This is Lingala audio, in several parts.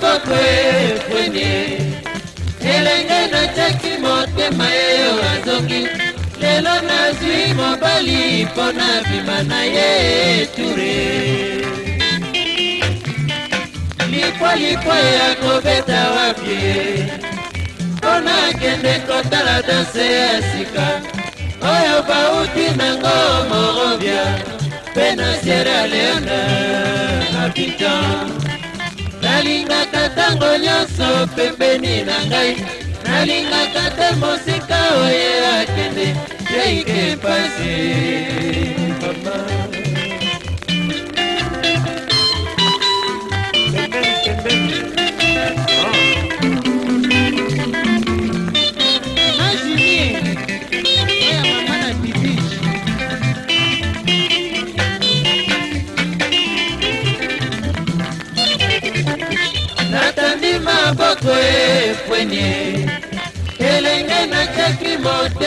totwe pwenye elenge natiaki motema yeyo azongi lelo nazwi mobali mpo na bima na ye ture likwalikwa ya kobeta wapie mpo na kende kotala danse ya sika oyo bauti nango morobia mpe na sierra leone abijan ntango nyonso pembeni na ngai nalingaka te mosika oye akende yeike pasi mama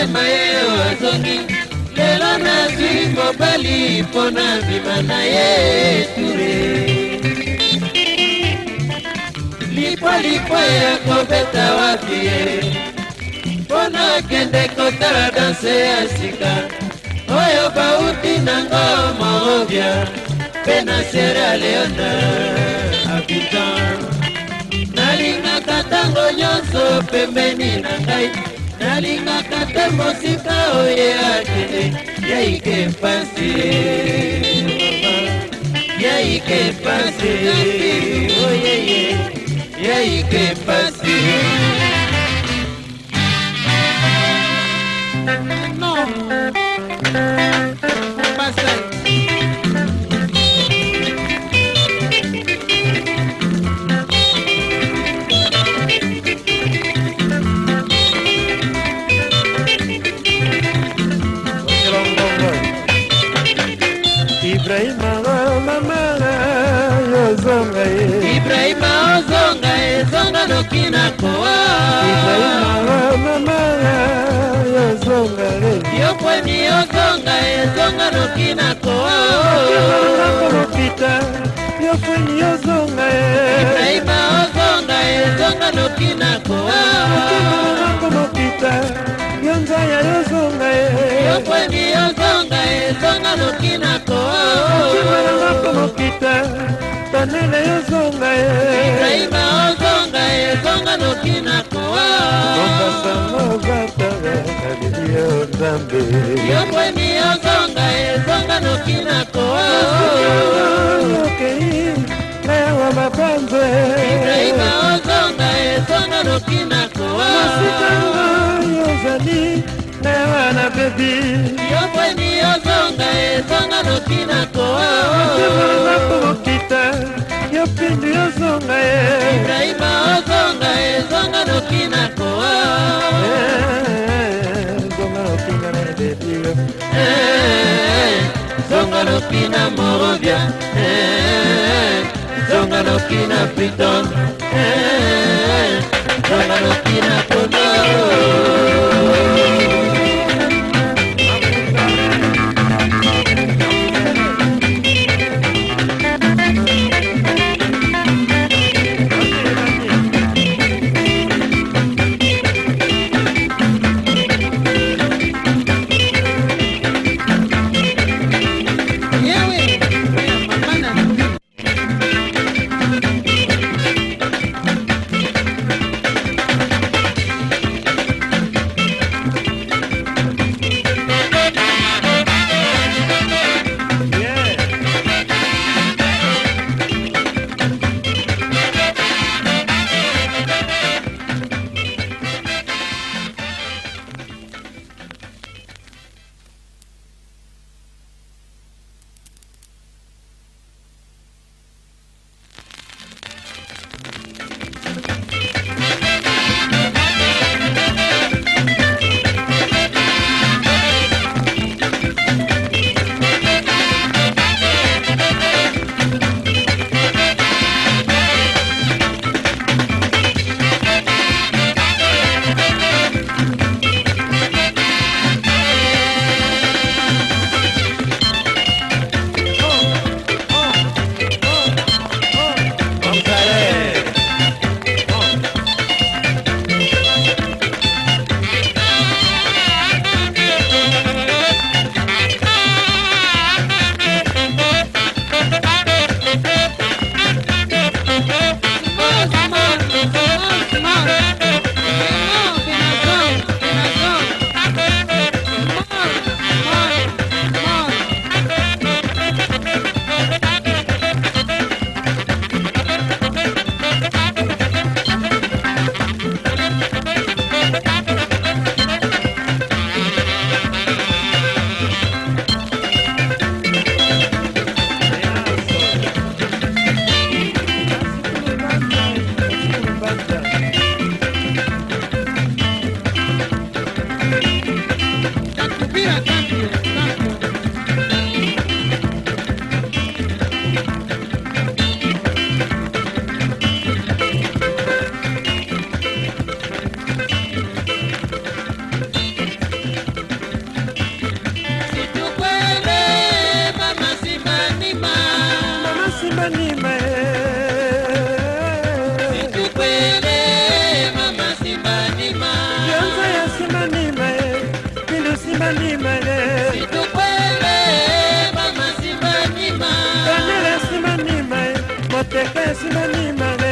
motema ye azongi lelo nazwi mobali mpo na bima na ye ture lipwalikwa ya kobeta wapi ye mpo na kende kotala danse ya sika oyo bauti nango morovia mpe na sierra leone abitan nalingaka ntango nyonso pembeni na ngai nalingaka te mosika oye akende yaike mpasi yaike mpasi oyeye yaike mpasi moni okonga ekonga noki na koaokita yofweni ozonga ibrahima okonga ekonga noki na koaokita yonzaya yozonga yofweni ozonga ekonga noki na koaokita tanele yozonga ibrahima ozonga ekonga noki na koa nzambe yokweni yozonga ezonga noki na kookei na yawa mapanze ibrahima ozonga ezonga noki na koasikanga yozali na yawa na bebi yokweni yozonga ezonga noki na koa yopindi yoz noki na morobia eh, zonga noki na piton eh, zonga noki na kodo simanima ye bindu simanima ye kanela simanima ye moteka simanima ye